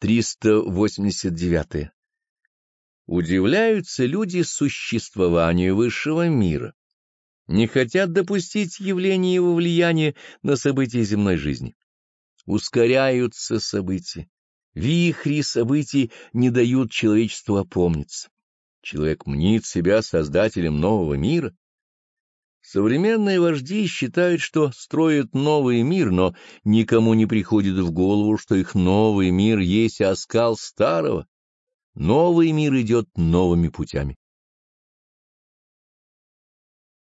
389. Удивляются люди существованию высшего мира, не хотят допустить явления его влияния на события земной жизни. Ускоряются события, вихри событий не дают человечеству опомниться. Человек мнит себя создателем нового мира, Современные вожди считают, что строят новый мир, но никому не приходит в голову, что их новый мир есть оскал старого. Новый мир идет новыми путями.